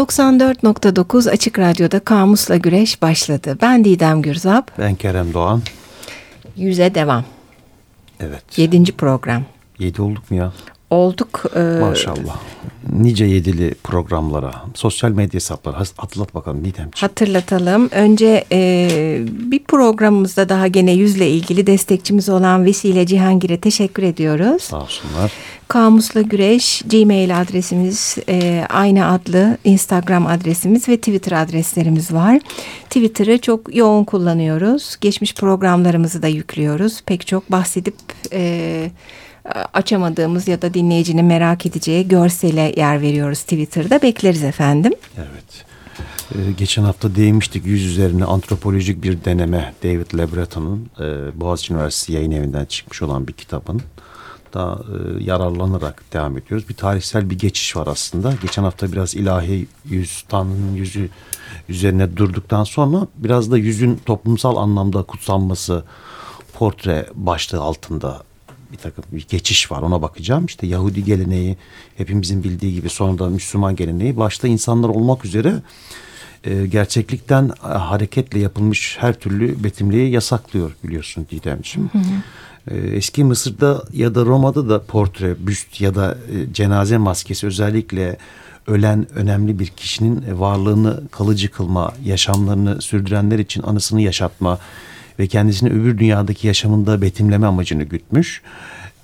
94.9 Açık Radyo'da Kamus'la Güreş başladı. Ben Didem Gürzap. Ben Kerem Doğan. Yüze devam. Evet. Yedinci program. Yedi olduk mu ya? Olduk. E... Maşallah. Nice yedili programlara, sosyal medya hesapları hatırlat bakalım Nidemciğim. Hatırlatalım. Önce e, bir programımızda daha gene yüzle ilgili destekçimiz olan Vesile Cihangir'e teşekkür ediyoruz. Sağ olsunlar. Kamusla Güreş Gmail adresimiz e, aynı adlı Instagram adresimiz ve Twitter adreslerimiz var. Twitter'ı çok yoğun kullanıyoruz. Geçmiş programlarımızı da yüklüyoruz. Pek çok bahsedip e, açamadığımız ya da dinleyicinin merak edeceği görsele yer veriyoruz Twitter'da. Bekleriz efendim. Evet. Ee, geçen hafta değinmiştik yüz üzerine antropolojik bir deneme David Lebreton'un e, Boğaziçi Üniversitesi yayın evinden çıkmış olan bir kitabın da e, yararlanarak devam ediyoruz. Bir tarihsel bir geçiş var aslında. Geçen hafta biraz ilahi yüz, Tanrı'nın yüzü üzerine durduktan sonra biraz da yüzün toplumsal anlamda kutsanması portre başlığı altında bir takım bir geçiş var ona bakacağım. İşte Yahudi geleneği hepimizin bildiği gibi sonra da Müslüman geleneği başta insanlar olmak üzere e, gerçeklikten e, hareketle yapılmış her türlü betimliği yasaklıyor biliyorsun Didemciğim. Hı hı. E, eski Mısır'da ya da Roma'da da portre, büst ya da e, cenaze maskesi özellikle ölen önemli bir kişinin varlığını kalıcı kılma, yaşamlarını sürdürenler için anısını yaşatma ve kendisini öbür dünyadaki yaşamında betimleme amacını gütmüş.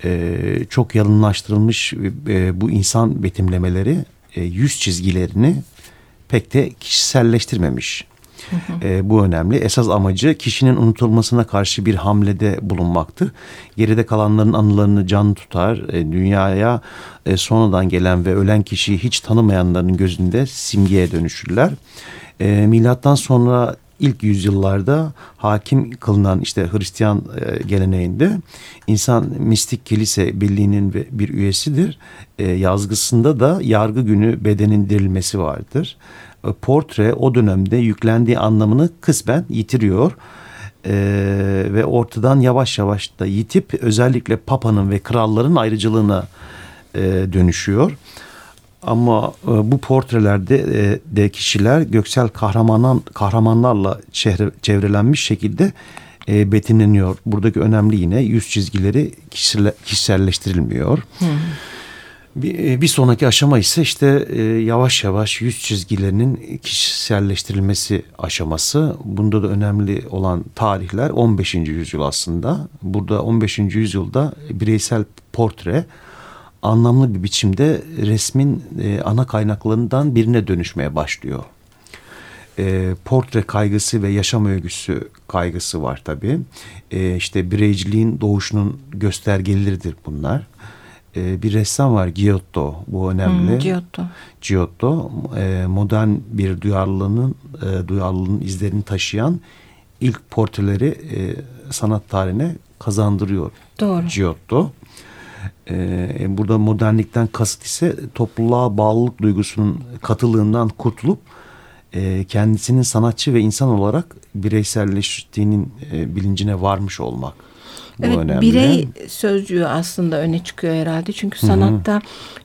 E, çok yalınlaştırılmış e, bu insan betimlemeleri e, yüz çizgilerini pek de kişiselleştirmemiş. E, bu önemli. Esas amacı kişinin unutulmasına karşı bir hamlede bulunmaktı. Geride kalanların anılarını can tutar, e, dünyaya e, sonradan gelen ve ölen kişiyi hiç tanımayanların gözünde simgeye dönüşürler. E, milattan sonra ilk yüzyıllarda hakim kılınan işte Hristiyan e, geleneğinde insan mistik kilise birliğinin bir üyesidir. Yazgısında da yargı günü bedenin dirilmesi vardır. Portre o dönemde yüklendiği anlamını kısmen yitiriyor. Ee, ve ortadan yavaş yavaş da yitip özellikle papanın ve kralların ayrıcılığına e, dönüşüyor. Ama e, bu portrelerde e, de kişiler göksel kahramanlar, kahramanlarla çevre, çevrelenmiş şekilde e, betimleniyor. Buradaki önemli yine yüz çizgileri kişisel, kişiselleştirilmiyor. Hmm. Bir, e, bir sonraki aşama ise işte e, yavaş yavaş yüz çizgilerinin kişiselleştirilmesi aşaması. Bunda da önemli olan tarihler 15. yüzyıl aslında. Burada 15. yüzyılda bireysel portre anlamlı bir biçimde resmin e, ana kaynaklarından birine dönüşmeye başlıyor. E, portre kaygısı ve yaşam öyküsü kaygısı var tabii. E, işte bireyciliğin doğuşunun göstergeleridir bunlar. E, bir ressam var Giotto, bu önemli. Hmm, Giotto. Giotto, e, modern bir duyarlılığının, e, duyarlılığın izlerini taşıyan ilk portreleri e, sanat tarihine kazandırıyor. Doğru. Giotto. Ee, burada modernlikten kasıt ise topluluğa bağlılık duygusunun katılığından kurtulup e, kendisinin sanatçı ve insan olarak bireyselleştiğinin e, bilincine varmış olmak. Bu evet, önemli. birey sözcüğü aslında öne çıkıyor herhalde. Çünkü sanatta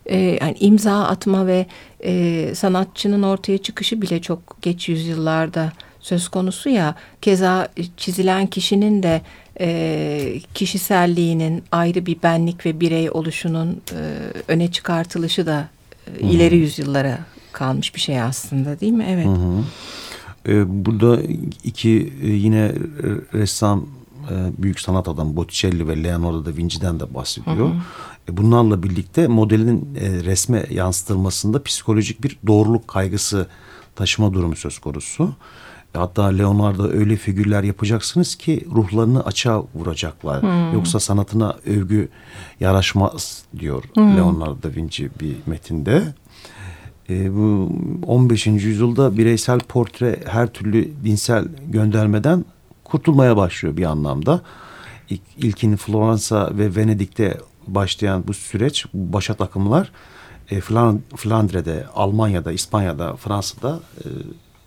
e, yani imza atma ve e, sanatçının ortaya çıkışı bile çok geç yüzyıllarda söz konusu ya. Keza çizilen kişinin de e, kişiselliğinin ayrı bir benlik ve birey oluşunun e, öne çıkartılışı da e, ileri yüzyıllara kalmış bir şey aslında değil mi? Evet. Hı hı. E, burada iki e, yine ressam e, büyük sanat adamı Botticelli ve Leonardo da Vinci'den de bahsediyor. Hı hı. E, bunlarla birlikte modelin e, resme yansıtılmasında psikolojik bir doğruluk kaygısı taşıma durumu söz konusu. Hatta Leonardo öyle figürler yapacaksınız ki ruhlarını açığa vuracaklar. Hmm. Yoksa sanatına övgü yaraşmaz diyor hmm. Leonardo da Vinci bir metinde. E, bu 15. yüzyılda bireysel portre her türlü dinsel göndermeden kurtulmaya başlıyor bir anlamda. İlk, ilkin Floransa ve Venedik'te başlayan bu süreç, bu başat akımlar e, Flandre'de, Almanya'da, İspanya'da, Fransa'da e,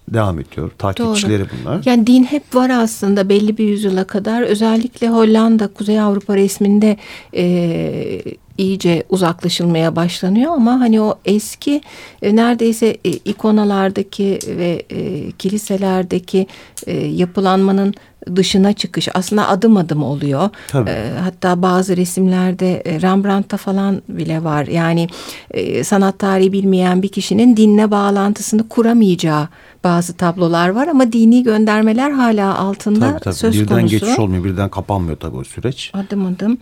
devam ediyor. Takipçileri Doğru. bunlar. Yani din hep var aslında belli bir yüzyıla kadar. Özellikle Hollanda, Kuzey Avrupa resminde e, iyice uzaklaşılmaya başlanıyor ama hani o eski e, neredeyse e, ikonalardaki ve e, kiliselerdeki e, yapılanmanın dışına çıkış aslında adım adım oluyor. Tabii. E, hatta bazı resimlerde e, Rembrandt'ta falan bile var. Yani e, sanat tarihi bilmeyen bir kişinin dinle bağlantısını kuramayacağı bazı tablolar var ama dini göndermeler hala altında tabii, tabii. söz birden konusu. Birden geçiş olmuyor, birden kapanmıyor tabii o süreç. Adım adım.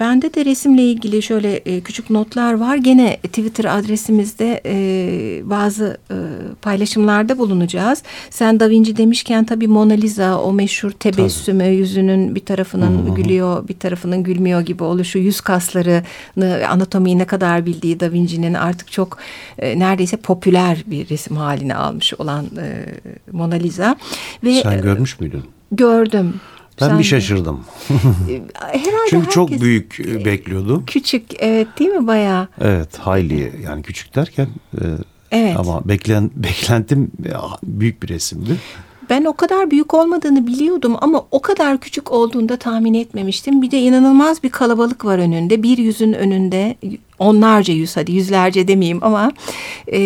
Bende de resimle ilgili şöyle e, küçük notlar var. Gene Twitter adresimizde e, bazı e, paylaşımlarda bulunacağız. Sen Da Vinci demişken tabii Mona Lisa o meşhur tebessümü tabii. yüzünün bir tarafının Hı-hı. gülüyor bir tarafının gülmüyor gibi oluşu yüz kaslarını anatomiyi ne kadar bildiği Da Vinci'nin artık çok e, neredeyse popüler bir resim haline almış olan e, Mona Lisa. Ve, Sen görmüş müydün? Gördüm. Ben Sen bir şaşırdım. Herhalde Çünkü çok büyük e, bekliyordum. Küçük evet değil mi bayağı? Evet hayli yani küçük derken e, evet. ama beklen, beklentim büyük bir resimdi. Ben o kadar büyük olmadığını biliyordum ama o kadar küçük olduğunda tahmin etmemiştim. Bir de inanılmaz bir kalabalık var önünde. Bir yüzün önünde onlarca yüz hadi yüzlerce demeyeyim ama e,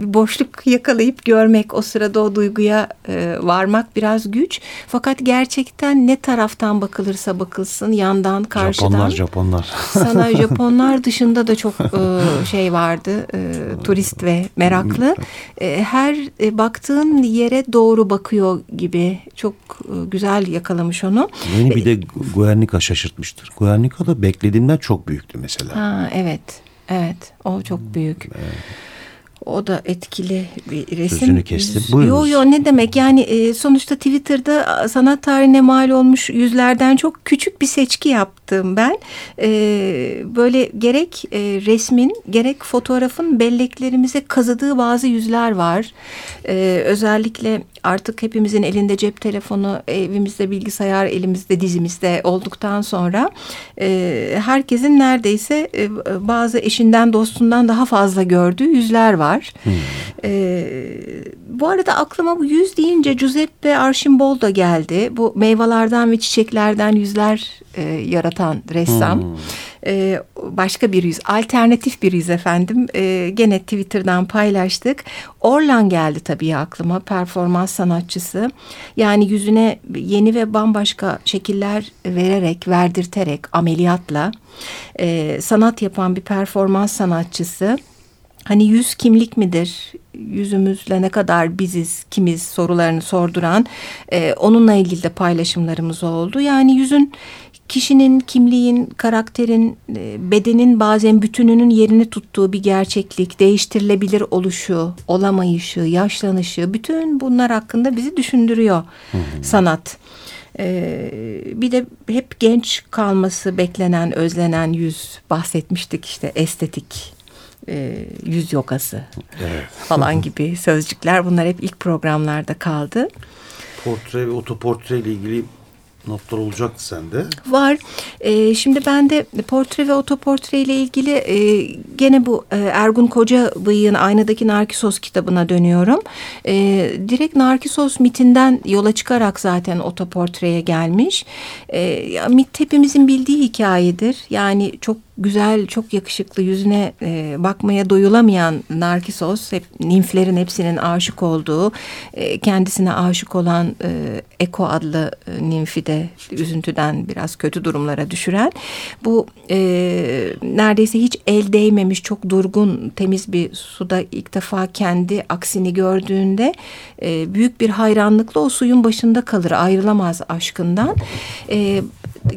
bir boşluk yakalayıp görmek o sırada o duyguya e, varmak biraz güç. Fakat gerçekten ne taraftan bakılırsa bakılsın yandan karşıdan. Japonlar Japonlar. Sana Japonlar dışında da çok e, şey vardı e, turist ve meraklı. E, her e, baktığın yere doğru bakıyor gibi çok e, güzel yakalamış onu. Beni bir de Guernica şaşırtmıştır. Guernica da beklediğimden çok büyüktü mesela. Ha, evet. Evet o çok büyük. Evet. O da etkili bir resim. Sözünü kestim. Buyurunuz. Yo yo ne demek yani e, sonuçta Twitter'da sanat tarihine mal olmuş yüzlerden çok küçük bir seçki yaptım ben. E, böyle gerek e, resmin gerek fotoğrafın belleklerimize kazıdığı bazı yüzler var. E, özellikle artık hepimizin elinde cep telefonu, evimizde bilgisayar, elimizde dizimizde olduktan sonra e, herkesin neredeyse e, bazı eşinden dostundan daha fazla gördüğü yüzler var. Hmm. E, bu arada aklıma bu yüz deyince Giuseppe Archimboldo geldi. Bu meyvelerden ve çiçeklerden yüzler e, yaratan ressam. Hmm. E, başka bir yüz, alternatif bir yüz efendim. E, gene Twitter'dan paylaştık. Orlan geldi tabii aklıma, performans sanatçısı. Yani yüzüne yeni ve bambaşka şekiller vererek, verdirterek, ameliyatla e, sanat yapan bir performans sanatçısı. Hani yüz kimlik midir? Yüzümüzle ne kadar biziz, kimiz sorularını sorduran e, onunla ilgili de paylaşımlarımız oldu. Yani yüzün kişinin, kimliğin, karakterin, e, bedenin bazen bütününün yerini tuttuğu bir gerçeklik, değiştirilebilir oluşu, olamayışı, yaşlanışı, bütün bunlar hakkında bizi düşündürüyor hı hı. sanat. Ee, bir de hep genç kalması beklenen, özlenen yüz bahsetmiştik işte estetik e, yüz yokası evet. falan gibi sözcükler bunlar hep ilk programlarda kaldı. Portre ve otoportre ile ilgili notlar olacaktı sende. Var. E, şimdi ben de portre ve otoportre ile ilgili e, gene bu e, Ergun Koca Bıyık'ın Aynadaki Narkisos kitabına dönüyorum. E, direkt Narkisos mitinden yola çıkarak zaten otoportreye gelmiş. E, mit hepimizin bildiği hikayedir. Yani çok güzel, çok yakışıklı yüzüne e, bakmaya doyulamayan Narkisos, hep nimflerin hepsinin aşık olduğu, e, kendisine aşık olan e, Eko adlı e, nimfi de üzüntüden biraz kötü durumlara düşüren. Bu e, neredeyse hiç el değmemiş, çok durgun, temiz bir suda ilk defa kendi aksini gördüğünde e, büyük bir hayranlıkla o suyun başında kalır, ayrılamaz aşkından. E,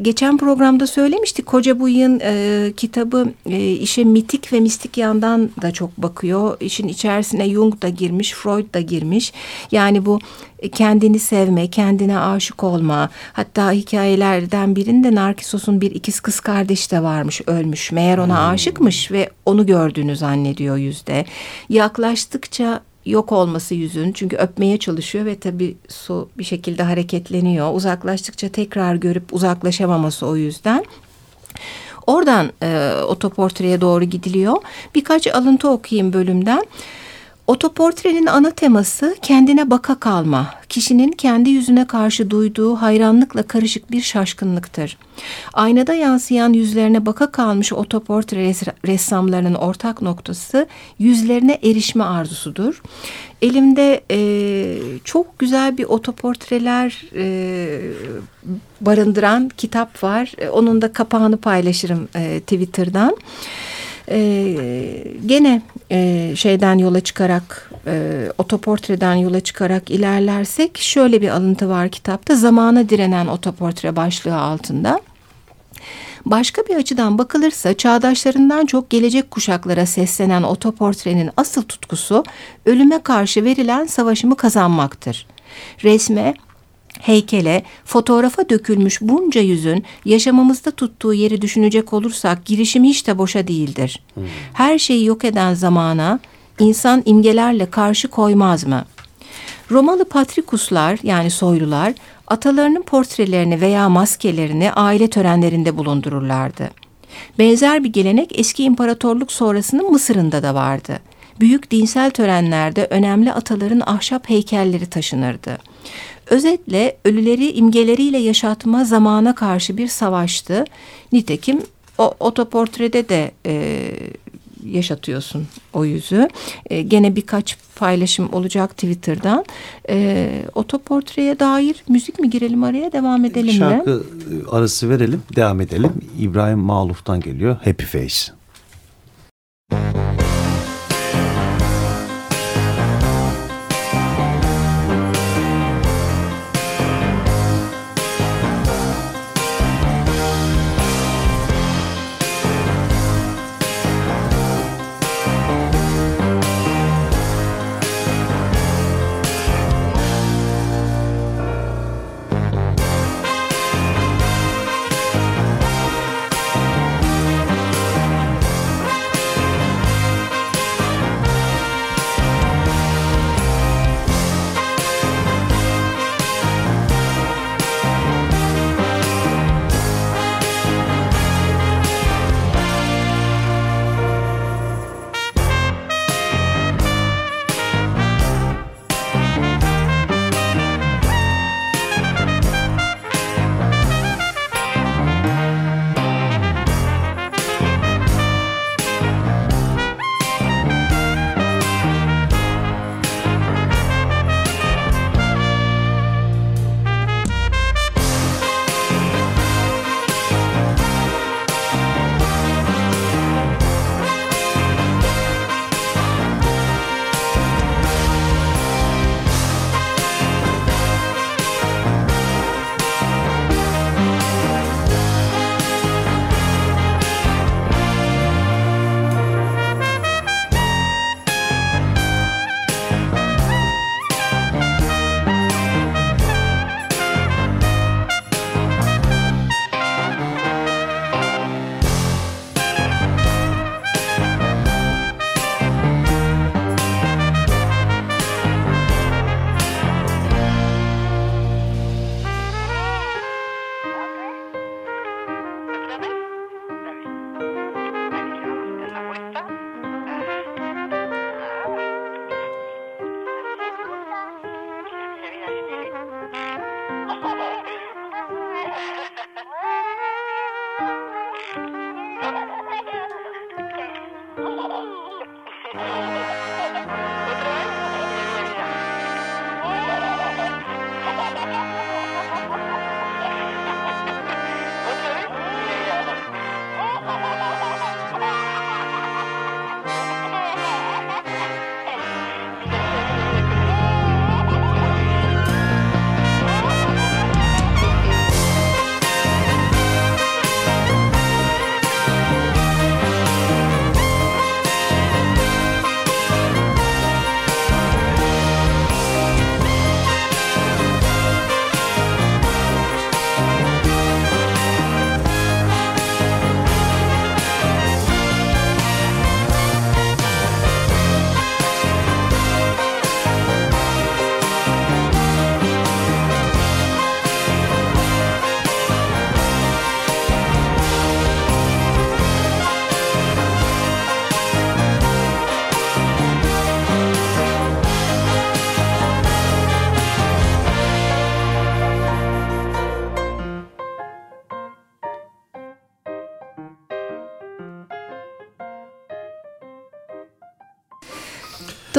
geçen programda söylemiştik. Koca Buyuk'un e, kitabı e, işe mitik ve mistik yandan da çok bakıyor. İşin içerisine Jung da girmiş, Freud da girmiş. Yani bu kendini sevme, kendine aşık olma. Hatta hikayelerden birinde Narkisos'un bir ikiz kız kardeş de varmış, ölmüş. Meğer ona hmm. aşıkmış ve onu gördüğünü zannediyor yüzde. Yaklaştıkça yok olması yüzün çünkü öpmeye çalışıyor ve tabii su bir şekilde hareketleniyor. Uzaklaştıkça tekrar görüp uzaklaşamaması o yüzden. Oradan e, otoportreye doğru gidiliyor. Birkaç alıntı okuyayım bölümden. Otoportrenin ana teması kendine baka kalma, kişinin kendi yüzüne karşı duyduğu hayranlıkla karışık bir şaşkınlıktır. Aynada yansıyan yüzlerine baka kalmış otoportre ressamlarının ortak noktası yüzlerine erişme arzusudur. Elimde e, çok güzel bir otoportreler e, barındıran kitap var. E, onun da kapağını paylaşırım e, Twitter'dan. E, gene e, şeyden yola çıkarak e, otoportreden yola çıkarak ilerlersek şöyle bir alıntı var kitapta zamana direnen otoportre başlığı altında. Başka bir açıdan bakılırsa çağdaşlarından çok gelecek kuşaklara seslenen otoportrenin asıl tutkusu ölüme karşı verilen savaşımı kazanmaktır. Resme heykele, fotoğrafa dökülmüş bunca yüzün yaşamımızda tuttuğu yeri düşünecek olursak girişim hiç de boşa değildir. Her şeyi yok eden zamana insan imgelerle karşı koymaz mı? Romalı patrikuslar yani soylular atalarının portrelerini veya maskelerini aile törenlerinde bulundururlardı. Benzer bir gelenek eski imparatorluk sonrasının Mısır'ında da vardı. Büyük dinsel törenlerde önemli ataların ahşap heykelleri taşınırdı. Özetle ölüleri imgeleriyle yaşatma zamana karşı bir savaştı. Nitekim o otoportrede de e, yaşatıyorsun o yüzü. E, gene birkaç paylaşım olacak Twitter'dan. E, otoportreye dair müzik mi girelim araya devam edelim mi? Şarkı arası verelim devam edelim. İbrahim Maluf'tan geliyor Happy Face.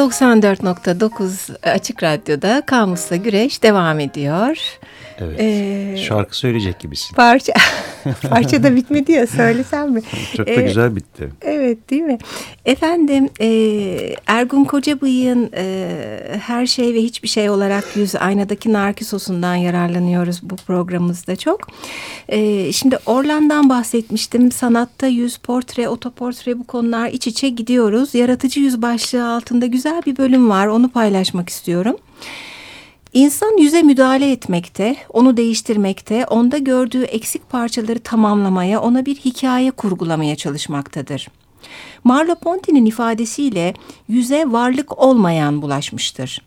94.9 Açık Radyo'da Kamus'la Güreş devam ediyor. Evet. Ee, Şarkı söyleyecek gibisin. Parça parça da bitmedi ya söylesem mi? Çok da ee, güzel bitti. Evet değil mi? Efendim e, Ergun Kocabıyık'ın e, her şey ve hiçbir şey olarak yüz aynadaki narkisosundan yararlanıyoruz bu programımızda çok. E, şimdi Orlan'dan bahsetmiştim. Sanatta yüz, portre, otoportre bu konular iç içe gidiyoruz. Yaratıcı yüz başlığı altında güzel bir bölüm var. Onu paylaşmak istiyorum. İnsan yüze müdahale etmekte, onu değiştirmekte, onda gördüğü eksik parçaları tamamlamaya, ona bir hikaye kurgulamaya çalışmaktadır. Merleau-Ponty'nin ifadesiyle yüze varlık olmayan bulaşmıştır.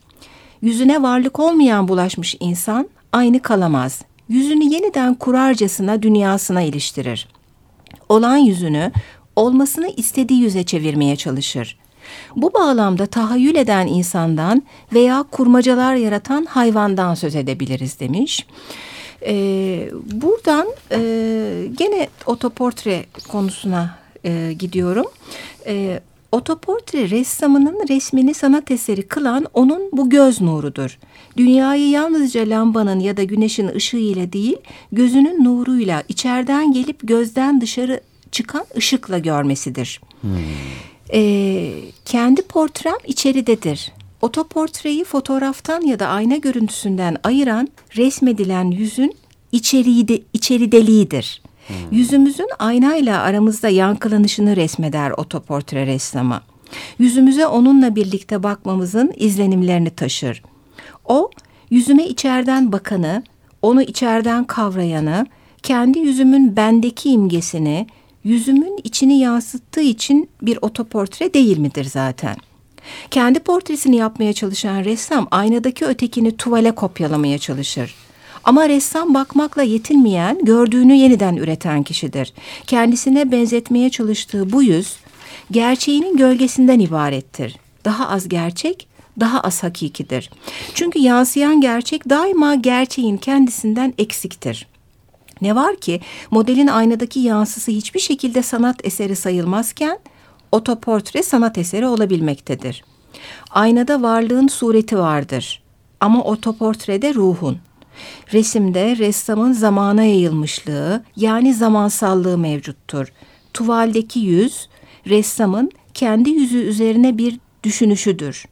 Yüzüne varlık olmayan bulaşmış insan aynı kalamaz. Yüzünü yeniden kurarcasına dünyasına iliştirir. Olan yüzünü olmasını istediği yüze çevirmeye çalışır. Bu bağlamda tahayyül eden insandan veya kurmacalar yaratan hayvandan söz edebiliriz demiş. Ee, buradan e, gene otoportre konusuna e, gidiyorum. E, otoportre ressamının resmini sanat eseri kılan onun bu göz nurudur. Dünyayı yalnızca lambanın ya da güneşin ışığı ile değil, gözünün nuruyla içeriden gelip gözden dışarı çıkan ışıkla görmesidir. Hmm. Ee, kendi portrem içeridedir. Otoportreyi fotoğraftan ya da ayna görüntüsünden ayıran resmedilen yüzün içeriği de, içerideliğidir. Hmm. Yüzümüzün aynayla aramızda yankılanışını resmeder otoportre ressamı. Yüzümüze onunla birlikte bakmamızın izlenimlerini taşır. O, yüzüme içeriden bakanı, onu içeriden kavrayanı, kendi yüzümün bendeki imgesini, yüzümün içini yansıttığı için bir otoportre değil midir zaten? Kendi portresini yapmaya çalışan ressam aynadaki ötekini tuvale kopyalamaya çalışır. Ama ressam bakmakla yetinmeyen, gördüğünü yeniden üreten kişidir. Kendisine benzetmeye çalıştığı bu yüz, gerçeğinin gölgesinden ibarettir. Daha az gerçek, daha az hakikidir. Çünkü yansıyan gerçek daima gerçeğin kendisinden eksiktir. Ne var ki modelin aynadaki yansısı hiçbir şekilde sanat eseri sayılmazken otoportre sanat eseri olabilmektedir. Aynada varlığın sureti vardır ama otoportrede ruhun. Resimde ressamın zamana yayılmışlığı yani zamansallığı mevcuttur. Tuvaldeki yüz ressamın kendi yüzü üzerine bir düşünüşüdür.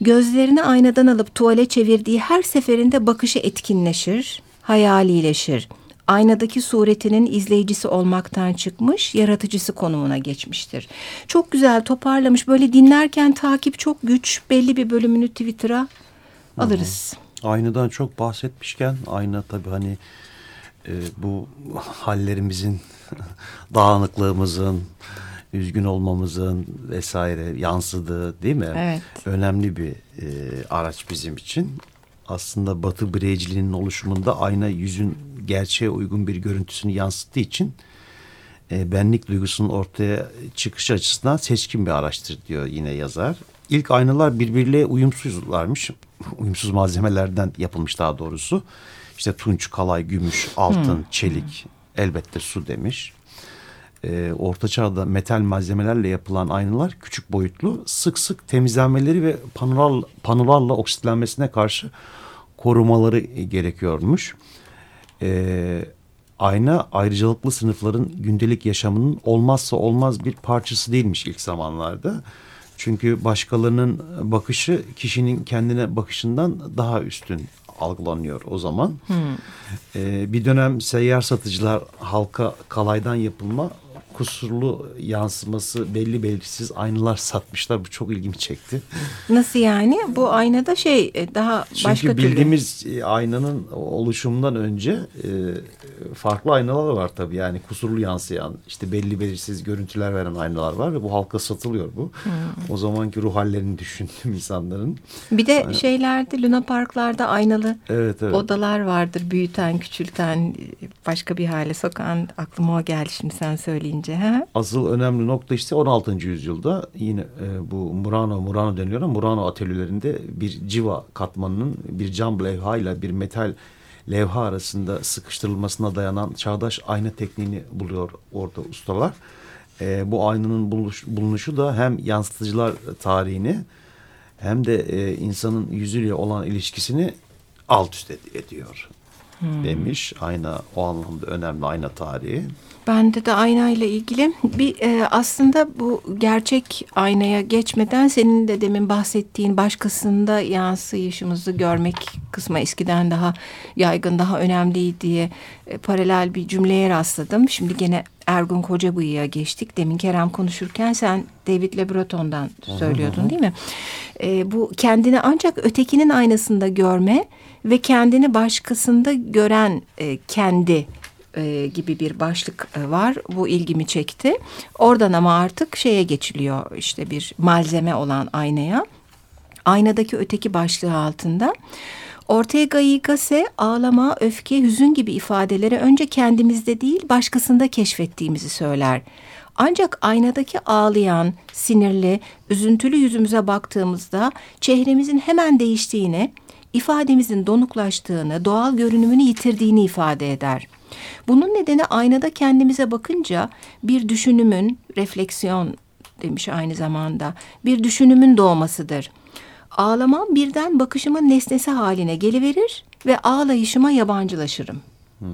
Gözlerini aynadan alıp tuvale çevirdiği her seferinde bakışı etkinleşir, hayalileşir aynadaki suretinin izleyicisi olmaktan çıkmış, yaratıcısı konumuna geçmiştir. Çok güzel toparlamış. Böyle dinlerken takip çok güç. Belli bir bölümünü Twitter'a alırız. Hı. Aynadan çok bahsetmişken ayna tabii hani e, bu hallerimizin, dağınıklığımızın, üzgün olmamızın vesaire yansıdığı değil mi? Evet. Önemli bir e, araç bizim için. Aslında Batı bireyciliğinin oluşumunda ayna yüzün gerçeğe uygun bir görüntüsünü yansıttığı için e, benlik duygusunun ortaya çıkış açısından seçkin bir araçtır diyor yine yazar. İlk aynalar birbiriyle uyumsuzlarmış. Uyumsuz malzemelerden yapılmış daha doğrusu. İşte tunç, kalay, gümüş, altın, hmm. çelik, elbette su demiş. Ee, Orta Çağ'da metal malzemelerle yapılan aynalar küçük boyutlu, sık sık temizlenmeleri ve panolar, panolarla oksitlenmesine karşı korumaları gerekiyormuş e, ayna ayrıcalıklı sınıfların gündelik yaşamının olmazsa olmaz bir parçası değilmiş ilk zamanlarda. Çünkü başkalarının bakışı kişinin kendine bakışından daha üstün algılanıyor o zaman. Hmm. Ee, bir dönem seyyar satıcılar halka kalaydan yapılma kusurlu yansıması belli belirsiz aynalar satmışlar. Bu çok ilgimi çekti. Nasıl yani? Bu aynada şey e, daha Çünkü başka türlü. Çünkü bildiğimiz e, aynanın oluşumundan önce e, farklı aynalar var tabii. Yani kusurlu yansıyan işte belli belirsiz görüntüler veren aynalar var ve bu halka satılıyor bu. Hmm. O zamanki ruh hallerini düşündüm insanların. Bir de yani, şeylerde Luna Parklarda aynalı evet, evet. odalar vardır. Büyüten, küçülten, başka bir hale sokan. Aklıma o geldi şimdi sen söyleyince bence. Asıl önemli nokta işte 16. yüzyılda yine e, bu Murano, Murano deniyor ama Murano atölyelerinde bir civa katmanının bir cam levha bir metal levha arasında sıkıştırılmasına dayanan çağdaş ayna tekniğini buluyor orada ustalar. E, bu aynanın buluş, bulunuşu da hem yansıtıcılar tarihini hem de e, insanın yüzüyle olan ilişkisini alt üst ediyor hmm. demiş. Ayna o anlamda önemli ayna tarihi. Bende de aynayla ilgili bir e, aslında bu gerçek aynaya geçmeden senin de demin bahsettiğin başkasında yansıyışımızı görmek kısmı eskiden daha yaygın daha önemliydi diye e, paralel bir cümleye rastladım. Şimdi gene Ergun Kocabıyık'a geçtik. Demin Kerem konuşurken sen David Le Breton'dan söylüyordun değil mi? E, bu kendini ancak ötekinin aynasında görme ve kendini başkasında gören e, kendi e, gibi bir başlık e, var. Bu ilgimi çekti. Oradan ama artık şeye geçiliyor işte bir malzeme olan aynaya. Aynadaki öteki başlığı altında. Ortega y ağlama, öfke, hüzün gibi ifadeleri önce kendimizde değil başkasında keşfettiğimizi söyler. Ancak aynadaki ağlayan, sinirli, üzüntülü yüzümüze baktığımızda çehremizin hemen değiştiğini, ifademizin donuklaştığını, doğal görünümünü yitirdiğini ifade eder. Bunun nedeni aynada kendimize bakınca bir düşünümün, refleksiyon demiş aynı zamanda, bir düşünümün doğmasıdır. Ağlamam birden bakışımın nesnesi haline geliverir ve ağlayışıma yabancılaşırım. Hmm.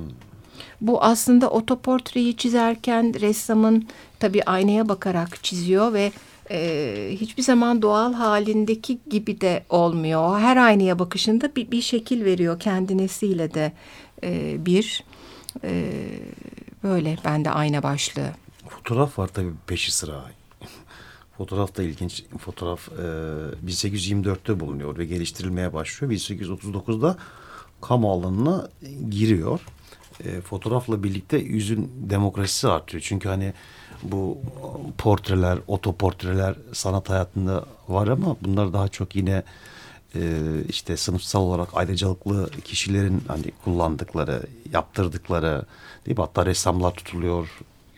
Bu aslında otoportreyi çizerken ressamın tabii aynaya bakarak çiziyor ve e, hiçbir zaman doğal halindeki gibi de olmuyor. Her aynaya bakışında bir, bir şekil veriyor kendinesiyle de e, bir. E, böyle bende ayna başlığı. Fotoğraf var tabii peşi sıra. Fotoğraf da ilginç. Fotoğraf e, 1824'te bulunuyor ve geliştirilmeye başlıyor. 1839'da kamu alanına giriyor. E, fotoğrafla birlikte yüzün demokrasisi artıyor. Çünkü hani bu portreler, otoportreler sanat hayatında var ama bunlar daha çok yine işte sınıfsal olarak ayrıcalıklı kişilerin hani kullandıkları, yaptırdıkları değil mi? Hatta ressamlar tutuluyor,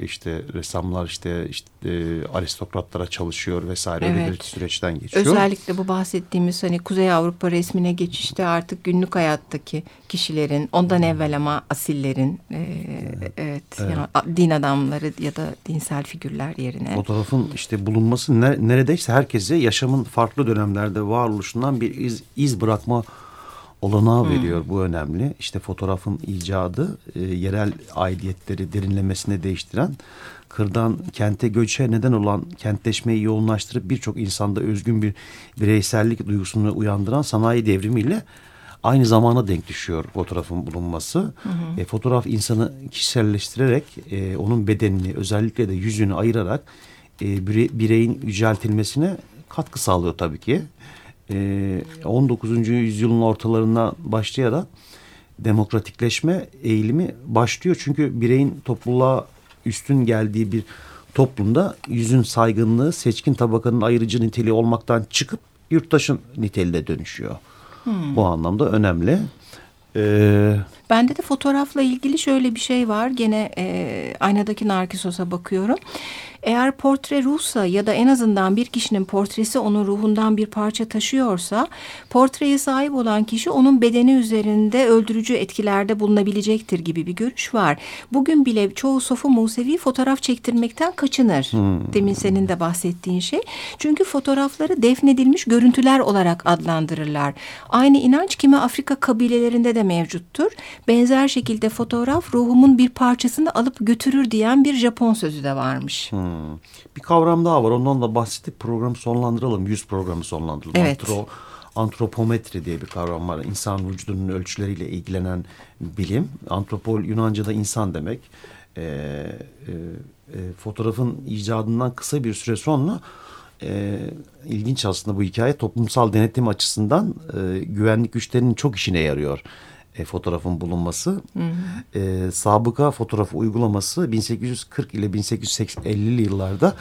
işte ressamlar işte, işte e, aristokratlara çalışıyor vesaire evet. öyle bir süreçten geçiyor. Özellikle bu bahsettiğimiz hani Kuzey Avrupa resmine geçişte artık günlük hayattaki kişilerin ondan evvel ama asillerin e, evet, evet, evet. Yani din adamları ya da dinsel figürler yerine. Fotoğrafın işte bulunması neredeyse herkese yaşamın farklı dönemlerde varoluşundan bir iz, iz bırakma olanağı hmm. veriyor. Bu önemli. İşte fotoğrafın icadı e, yerel aidiyetleri derinlemesine değiştiren kırdan kente göçe neden olan kentleşmeyi yoğunlaştırıp birçok insanda özgün bir bireysellik duygusunu uyandıran sanayi devrimiyle aynı zamana denk düşüyor fotoğrafın bulunması. Hı hı. E, fotoğraf insanı kişiselleştirerek e, onun bedenini özellikle de yüzünü ayırarak e, bireyin yüceltilmesine katkı sağlıyor tabii ki. 19. Ee, yüzyılın ortalarına başlayarak demokratikleşme eğilimi başlıyor. Çünkü bireyin topluluğa üstün geldiği bir toplumda yüzün saygınlığı seçkin tabakanın ayırıcı niteliği olmaktan çıkıp yurttaşın niteliğine dönüşüyor. Hmm. Bu anlamda önemli. Ee, Bende de fotoğrafla ilgili şöyle bir şey var. Gene e, aynadaki Narkisos'a bakıyorum. Eğer portre ruhsa ya da en azından bir kişinin portresi onun ruhundan bir parça taşıyorsa portreye sahip olan kişi onun bedeni üzerinde öldürücü etkilerde bulunabilecektir gibi bir görüş var. Bugün bile çoğu sofu Musevi fotoğraf çektirmekten kaçınır. Hmm. Demin senin de bahsettiğin şey. Çünkü fotoğrafları defnedilmiş görüntüler olarak adlandırırlar. Aynı inanç kimi Afrika kabilelerinde de mevcuttur. Benzer şekilde fotoğraf ruhumun bir parçasını alıp götürür diyen bir Japon sözü de varmış. Hmm. Bir kavram daha var. Ondan da bahsedip programı sonlandıralım. Yüz programı sonlandıralım. Evet. Antro, antropometri diye bir kavram var. İnsan vücudunun ölçüleriyle ilgilenen bilim. Antropol Yunanca'da insan demek. E, e, e, fotoğrafın icadından kısa bir süre sonra e, ilginç aslında bu hikaye toplumsal denetim açısından e, güvenlik güçlerinin çok işine yarıyor e, fotoğrafın bulunması. Hı hı. E, sabıka fotoğraf uygulaması 1840 ile 1850'li yıllarda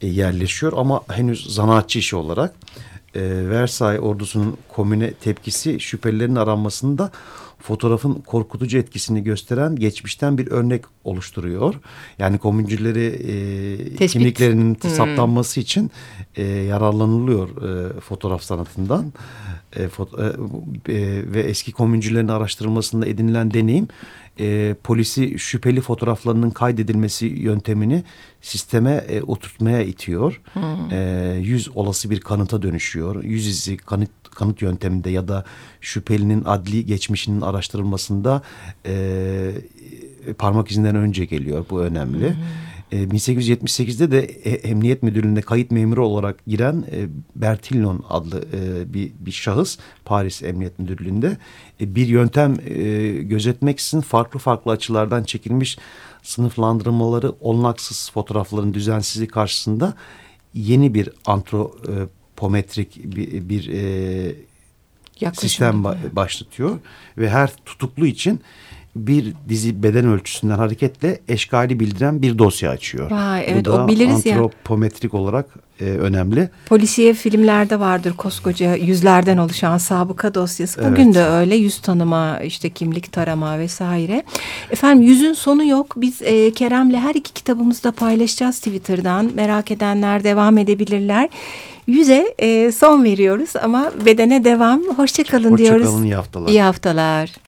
e, yerleşiyor ama henüz zanaatçı işi olarak e, Versailles ordusunun komüne tepkisi şüphelilerin aranmasında fotoğrafın korkutucu etkisini gösteren geçmişten bir örnek oluşturuyor. Yani komüncüleri e, kimliklerinin hmm. saptanması için e, yararlanılıyor e, fotoğraf sanatından. E, foto, e, e, ve eski komüncülerin araştırılmasında edinilen deneyim e, polisi şüpheli fotoğraflarının kaydedilmesi yöntemini sisteme e, oturtmaya itiyor. Hmm. E, yüz olası bir kanıta dönüşüyor. Yüz izi kanıt, kanıt yönteminde ya da şüphelinin adli geçmişinin araştırılmasında e, parmak izinden önce geliyor. Bu önemli. Hmm. 1878'de de Emniyet Müdürlüğü'nde kayıt memuru olarak giren e, Bertillon adlı e, bir, bir şahıs Paris Emniyet Müdürlüğü'nde e, bir yöntem gözetmek için farklı farklı açılardan çekilmiş sınıflandırmaları olaksız fotoğrafların düzensizliği karşısında yeni bir antropometrik bir, bir sistem başlatıyor. Ve her tutuklu için bir dizi beden ölçüsünden hareketle eşgali bildiren bir dosya açıyor. Vay, evet, Bu da o biliriz antropometrik ya. olarak e, önemli. Polisiye filmlerde vardır koskoca yüzlerden oluşan sabıka dosyası. Bugün evet. de öyle yüz tanıma, işte kimlik tarama vesaire. Efendim yüzün sonu yok. Biz e, Kerem'le her iki kitabımızı da paylaşacağız Twitter'dan. Merak edenler devam edebilirler. Yüze e, son veriyoruz ama bedene devam. Hoşçakalın Hoşça diyoruz. Hoşçakalın iyi haftalar. İyi haftalar.